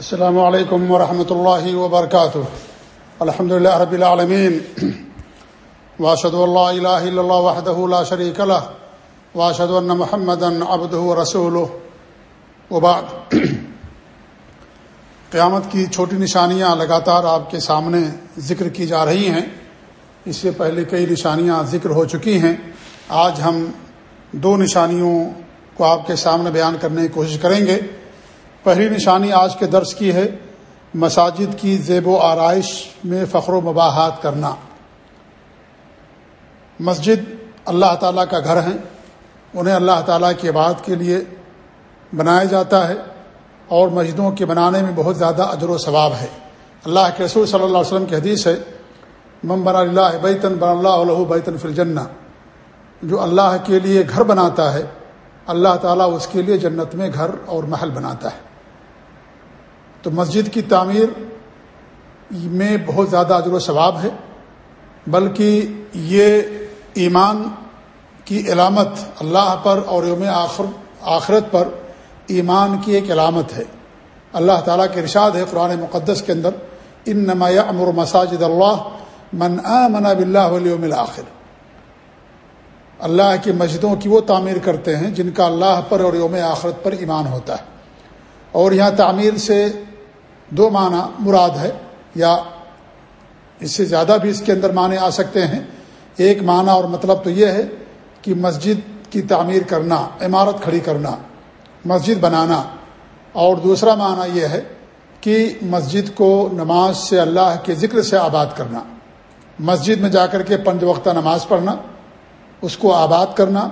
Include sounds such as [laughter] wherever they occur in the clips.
السلام علیکم ورحمۃ اللہ وبرکاتہ الحمد لله رب العالمین [clears throat] واشهد ان لا اله الا الله وحده لا شريك له. واشهد ان محمدا عبده ورسوله. وبعد. [clears throat] قیامت کی چھوٹی نشانیاں لگاتار آپ کے سامنے ذکر کی جا رہی ہیں. اس سے پہلے کئی نشانیاں ذکر ہو چکی ہیں. آج ہم دو نشانیوں کو آپ کے سامنے بیان کرنے کی کوشش کریں گے. پہلی نشانی آج کے درس کی ہے، مساجد کی زیب و آرائش میں فخر و مباحات کرنا۔ مسجد اللہ تعالیٰ کا گھر ہے انہیں اللہ تعالیٰ کی عبادت کے لیے بنایا جاتا ہے اور مسجدوں کے بنانے میں بہت زیادہ اجر و ثواب ہے۔ اللہ کے رسول صلی اللہ علیہ وسلم کی حدیث ہے ممبر اللہ بیتن بن اللہ علیہ بیتن فرجنا جو اللہ کے لیے گھر بناتا ہے، اللہ تعالیٰ اس کے لیے جنت میں گھر اور محل بناتا ہے۔ تو مسجد کی تعمیر میں بہت زیادہ اجر و ثواب ہے، بلکہ یہ ایمان کی علامت اللہ پر اور یوم آخر، آخرت پر ایمان کی ایک علامت ہے۔ اللہ تعالیٰ کے ارشاد ہے قرآن مقدس کے اندر ان نمایاں امر مساجد اللہ من آمن باللہ ولیوم الآخر۔ اللہ کی مسجدوں کی وہ تعمیر کرتے ہیں جن کا اللہ پر اور یوم آخرت پر ایمان ہوتا ہے۔ اور یہاں تعمیر سے دو معنی مراد ہے یا اس سے زیادہ بھی اس کے اندر معنی آ سکتے ہیں۔ ایک معنی اور مطلب تو یہ ہے کہ مسجد کی تعمیر کرنا، عمارت کھڑی کرنا، مسجد بنانا۔ اور دوسرا معنی یہ ہے کہ مسجد کو نماز سے اللہ کے ذکر سے آباد کرنا۔ مسجد میں جا کر کے پنج وقتہ نماز پڑھنا، اس کو آباد کرنا۔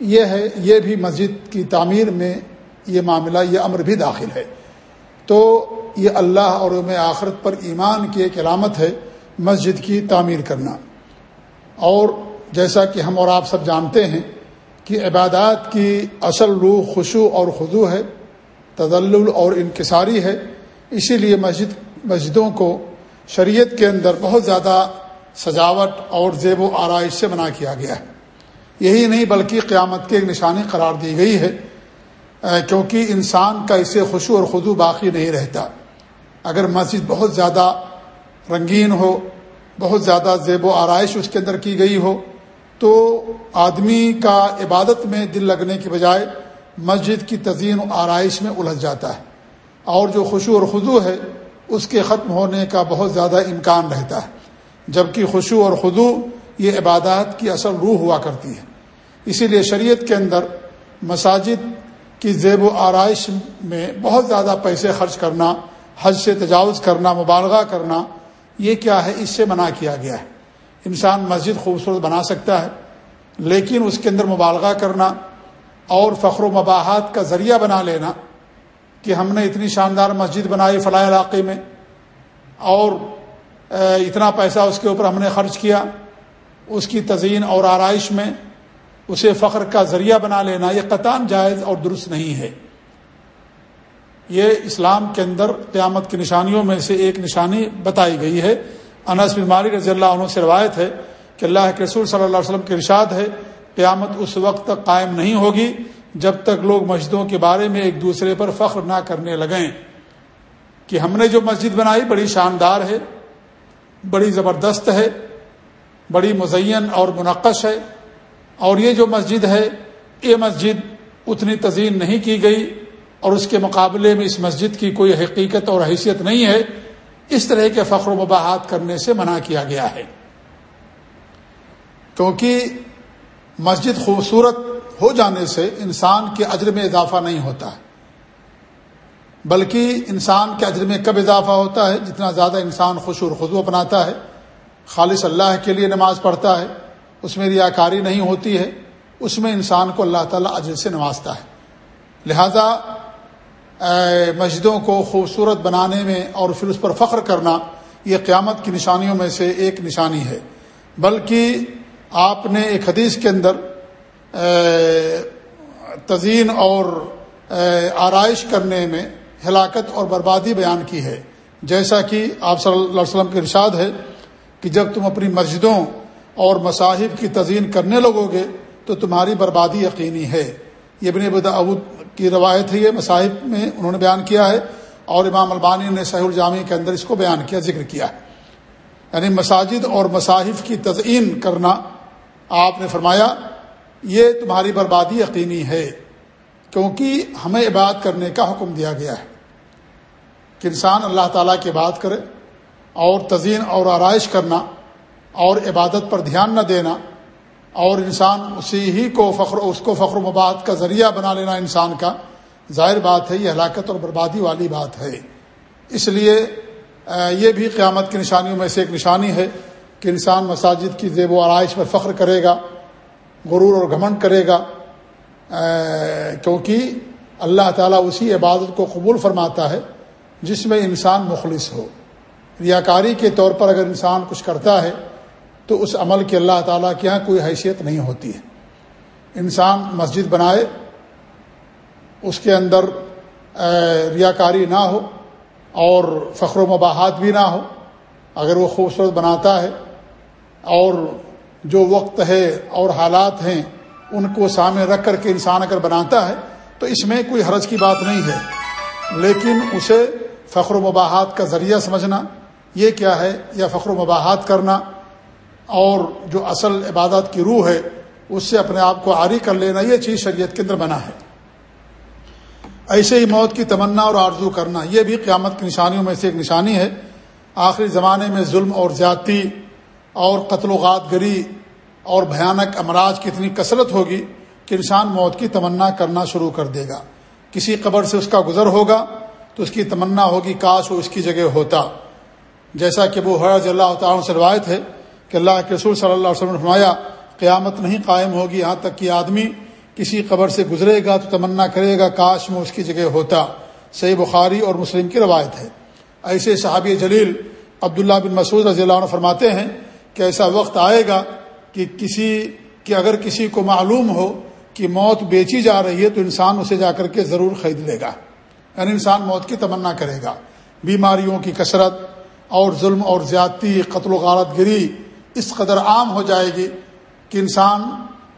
یہ ہے، یہ بھی مسجد کی تعمیر میں یہ معاملہ، یہ امر بھی داخل ہے۔ تو یہ اللہ اور یوم آخرت پر ایمان کی ایک علامت ہے مسجد کی تعمیر کرنا۔ اور جیسا کہ ہم اور آپ سب جانتے ہیں کہ عبادات کی اصل روح خوشو اور خضو ہے تدل اور انکساری ہے۔ اسی لیے مسجد، مسجدوں کو شریعت کے اندر بہت زیادہ سجاوٹ اور زیب و آرائش سے بنا کیا گیا ہے۔ یہی نہیں بلکہ قیامت کی ایک نشانی قرار دی گئی ہے۔ کیونکہ انسان کا اسے خوشو اور خدو باقی نہیں رہتا۔ اگر مسجد بہت زیادہ رنگین ہو، بہت زیادہ زیب و آرائش اس کے اندر کی گئی ہو، تو آدمی کا عبادت میں دل لگنے کی بجائے مسجد کی تزئین و آرائش میں الجھ جاتا ہے۔ اور جو خوشو اور خدو ہے، اس کے ختم ہونے کا بہت زیادہ امکان رہتا ہے۔ جبکہ خوشو اور خدو یہ عبادات کی اصل روح ہوا کرتی ہے۔ اسی لیے شریعت کے اندر مساجد کی زیب و آرائش میں بہت زیادہ پیسے خرچ کرنا، حج سے تجاوز کرنا، مبالغہ کرنا، یہ کیا ہے؟ اس سے منع کیا گیا ہے۔ انسان مسجد خوبصورت بنا سکتا ہے، لیکن اس کے اندر مبالغہ کرنا اور فخر و مباحات کا ذریعہ بنا لینا کہ ہم نے اتنی شاندار مسجد بنائی فلاح علاقے میں اور اتنا پیسہ اس کے اوپر ہم نے خرچ کیا، اس کی تزئین اور آرائش میں اسے فخر کا ذریعہ بنا لینا یہ قطان جائز اور درست نہیں ہے۔ یہ اسلام کے اندر قیامت کی نشانیوں میں سے ایک نشانی بتائی گئی ہے۔ انس بن مالک رضی اللہ عنہ سے روایت ہے کہ اللہ کے رسول صلی اللہ علیہ وسلم کے ارشاد ہے، قیامت اس وقت تک قائم نہیں ہوگی جب تک لوگ مسجدوں کے بارے میں ایک دوسرے پر فخر نہ کرنے لگیں۔ کہ ہم نے جو مسجد بنائی بڑی شاندار ہے، بڑی زبردست ہے، بڑی مزین اور منقش ہے۔ اور یہ جو مسجد ہے، یہ مسجد اتنی تزئین نہیں کی گئی اور اس کے مقابلے میں اس مسجد کی کوئی حقیقت اور حیثیت نہیں ہے۔ اس طرح کے فخر و مباحات کرنے سے منع کیا گیا ہے۔ کیونکہ مسجد خوبصورت ہو جانے سے انسان کے اجر میں اضافہ نہیں ہوتا ہے۔ بلکہ انسان کے اجر میں کب اضافہ ہوتا ہے؟ جتنا زیادہ انسان خوش و خدو اپناتا ہے، خالص اللہ کے لیے نماز پڑھتا ہے اس میں ریاکاری نہیں ہوتی ہے، اس میں انسان کو اللہ تعالیٰ اجر سے نوازتا ہے۔ لہذا مسجدوں کو خوبصورت بنانے میں اور پھر اس پر فخر کرنا یہ قیامت کی نشانیوں میں سے ایک نشانی ہے۔ بلکہ آپ نے ایک حدیث کے اندر تزئین اور آرائش کرنے میں ہلاکت اور بربادی بیان کی ہے۔ جیسا کہ آپ صلی اللہ علیہ وسلم کے ارشاد ہے کہ جب تم اپنی مسجدوں اور مصاحب کی تزئین کرنے لگو گے تو تمہاری بربادی یقینی ہے۔ یہ ابن ابود کی روایت ہے، یہ مصاحب میں انہوں نے بیان کیا ہے اور امام البانی نے سہی الجامی کے اندر اس کو بیان کیا، ذکر کیا ہے۔ یعنی مساجد اور مصاحف کی تزئین کرنا، آپ نے فرمایا، یہ تمہاری بربادی یقینی ہے، کیونکہ ہمیں عبادت کرنے کا حکم دیا گیا ہے۔ کہ انسان اللہ تعالیٰ کی بات کرے اور تزئین اور آرائش کرنا اور عبادت پر دھیان نہ دینا اور انسان اسی ہی کو فخر، اس کو فخر و مباد کا ذریعہ بنا لینا انسان کا، ظاہر بات ہے یہ ہلاکت اور بربادی والی بات ہے۔ اس لیے یہ بھی قیامت کی نشانیوں میں سے ایک نشانی ہے کہ انسان مساجد کی زیب و آرائش پر فخر کرے گا، غرور اور گھمنڈ کرے گا کیونکہ اللہ تعالیٰ اسی عبادت کو قبول فرماتا ہے جس میں انسان مخلص ہو۔ ریاکاری کے طور پر اگر انسان کچھ کرتا ہے تو اس عمل کی اللہ تعالیٰ کے یہاں کوئی حیثیت نہیں ہوتی ہے۔ انسان مسجد بنائے، اس کے اندر ریاکاری نہ ہو اور فخر و مباحات بھی نہ ہو، اگر وہ خوبصورت بناتا ہے اور جو وقت ہے اور حالات ہیں، ان کو سامنے رکھ کر کے انسان اگر بناتا ہے، تو اس میں کوئی حرج کی بات نہیں ہے۔ لیکن اسے فخر و مباحات کا ذریعہ سمجھنا، یہ کیا ہے؟ یا فخر و مباحات کرنا اور جو اصل عبادت کی روح ہے، اس سے اپنے آپ کو عاری کر لینا، یہ چیز شریعت کے اندر بنا ہے۔ ایسے ہی موت کی تمنا اور آرزو کرنا، یہ بھی قیامت کی نشانیوں میں سے ایک نشانی ہے۔ آخری زمانے میں ظلم اور زیادتی اور قتل و غات گری اور بھیانک امراض کی اتنی کثرت ہوگی کہ انسان موت کی تمنا کرنا شروع کر دے گا۔ کسی قبر سے اس کا گزر ہوگا تو اس کی تمنا ہوگی، کاش وہ اس کی جگہ ہوتا۔ جیسا کہ وہ حرض اللہ تعالیٰ سے روایت ہے کہ اللہ کے رسول صلی اللہ علیہ وسلم نے فرمایا، قیامت نہیں قائم ہوگی یہاں تک کہ آدمی کسی قبر سے گزرے گا تو تمنا کرے گا، کاش میں اس کی جگہ ہوتا۔ صحیح بخاری اور مسلم کی روایت ہے۔ ایسے صحابی جلیل عبداللہ بن مسعود رضی اللہ عنہ فرماتے ہیں کہ ایسا وقت آئے گا کہ کسی، کہ اگر کسی کو معلوم ہو کہ موت بیچی جا رہی ہے تو انسان اسے جا کر کے ضرور خرید لے گا۔ یعنی انسان موت کی تمنا کرے گا۔ بیماریوں کی کثرت اور ظلم اور زیادتی، قتل و غارت گری اس قدر عام ہو جائے گی کہ انسان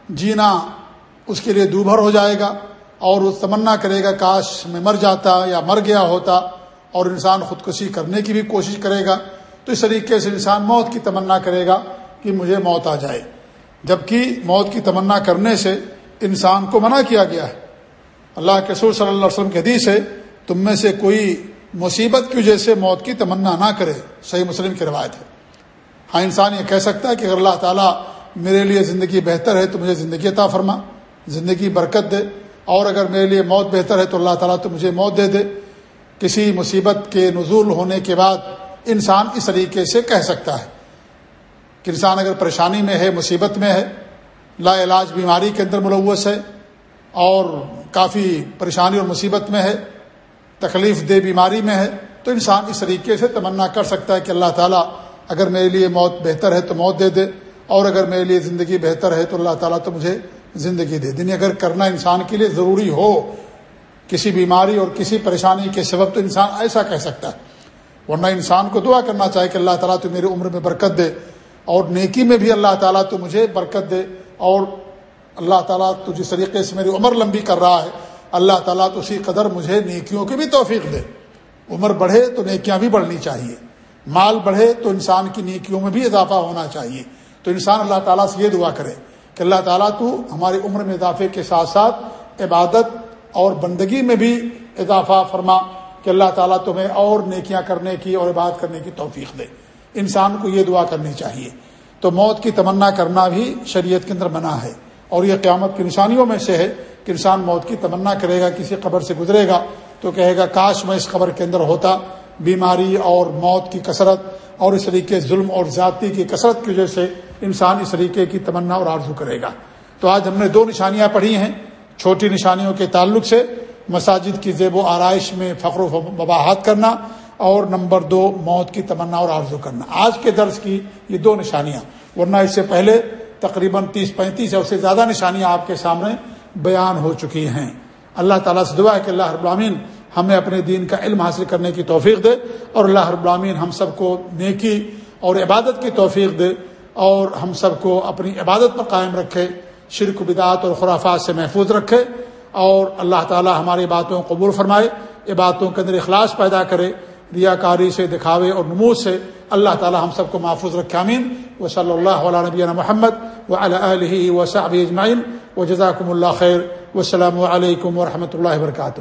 جینا اس کے لیے دوبھر ہو جائے گا اور وہ تمنا کرے گا، کاش میں مر جاتا یا مر گیا ہوتا اور انسان خودکشی کرنے کی بھی کوشش کرے گا۔ تو اس طریقے سے انسان موت کی تمنا کرے گا کہ مجھے موت آ جائے۔ جبکہ موت کی تمنا کرنے سے انسان کو منع کیا گیا ہے۔ اللہ کے سور صلی اللہ علیہ وسلم کے حدیث ہے، تم میں سے کوئی مصیبت کی وجہ سے موت کی تمنا نہ کرے۔ صحیح مسلم کی روایت ہے۔ ہاں انسان یہ کہہ سکتا ہے کہ اگر اللہ تعالیٰ میرے لیے زندگی بہتر ہے تو مجھے زندگی عطا فرما، زندگی برکت دے، اور اگر میرے لیے موت بہتر ہے تو اللہ تعالیٰ تو مجھے موت دے دے۔ کسی مصیبت کے نزول ہونے کے بعد انسان اس طریقے سے کہہ سکتا ہے کہ انسان اگر پریشانی میں ہے، مصیبت میں ہے، لا علاج بیماری کے اندر ملوث ہے، اور کافی پریشانی اور مصیبت میں ہے، تکلیف دہ بیماری میں ہے، تو انسان اس طریقے سے تمنا کر سکتا ہے کہ اللہ تعالیٰ اگر میرے لیے موت بہتر ہے تو موت دے دے، اور اگر میرے لیے زندگی بہتر ہے تو اللہ تعالیٰ تو مجھے زندگی دے دیں یعنی اگر کرنا انسان کے لیے ضروری ہو، کسی بیماری اور کسی پریشانی کے سبب تو انسان ایسا کہہ سکتا ہے۔ ورنہ انسان کو دعا کرنا چاہے کہ اللہ تعالیٰ تو میری عمر میں برکت دے، اور نیکی میں بھی اللہ تعالیٰ تو مجھے برکت دے، اور اللہ تعالیٰ تو جس طریقے سے میری عمر لمبی کر رہا ہے، اللہ تعالیٰ تو اسی قدر مجھے نیکیوں کی بھی توفیق دے۔ عمر بڑھے تو نیکیاں بھی بڑھنی چاہیے۔ مال بڑھے تو انسان کی نیکیوں میں بھی اضافہ ہونا چاہیے۔ تو انسان اللہ تعالیٰ سے یہ دعا کرے کہ اللہ تعالیٰ تو ہماری عمر میں اضافے کے ساتھ ساتھ عبادت اور بندگی میں بھی اضافہ فرما کہ اللہ تعالیٰ تمہیں اور نیکیاں کرنے کی اور عبادت کرنے کی توفیق دے۔ انسان کو یہ دعا کرنی چاہیے۔ تو موت کی تمنا کرنا بھی شریعت کے اندر منع ہے اور یہ قیامت کی نشانیوں میں سے ہے کہ انسان موت کی تمنا کرے گا، کسی قبر سے گزرے گا تو کہے گا، کاش میں اس قبر کے اندر ہوتا۔ بیماری اور موت کی کثرت اور اس طریقے ظلم اور ذاتی کی کثرت کی وجہ سے انسان اس طریقے کی تمنا اور آرزو کرے گا۔ تو آج ہم نے دو نشانیاں پڑھی ہیں، چھوٹی نشانیوں کے تعلق سے، مساجد کی زیب و آرائش میں فخر و مباحت کرنا اور نمبر دو، موت کی تمنا اور آرزو کرنا۔ آج کے درس کی یہ دو نشانیاں۔ ورنہ اس سے پہلے تقریباً تیس پینتیس یا اس سے زیادہ نشانیاں آپ کے سامنے بیان ہو چکی ہیں۔ اللہ تعالیٰ سے دعا ہے کہ اللہ رب ہمیں اپنے دین کا علم حاصل کرنے کی توفیق دے اور اللہ رب العالمین ہم سب کو نیکی اور عبادت کی توفیق دے اور ہم سب کو اپنی عبادت پر قائم رکھے، شرک بدعت اور خرافات سے محفوظ رکھے اور اللہ تعالی ہماری باتوں کو قبول فرمائے عبادتوں کے اندر اخلاص پیدا کرے ریا کاری سے دکھاوے اور نمود سے اللہ تعالی ہم سب کو محفوظ رکھے امین و صلی اللہ علیہ نبی محمد و علیہ و صحب اجمعین و جزاکم اللہ خیر و علیکم و رحمۃ اللہ وبرکاتہ۔